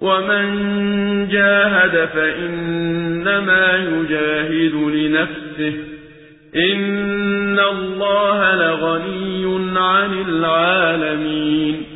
ومن جاهد فإنما يجاهد لنفسه إن الله لغني عن العالمين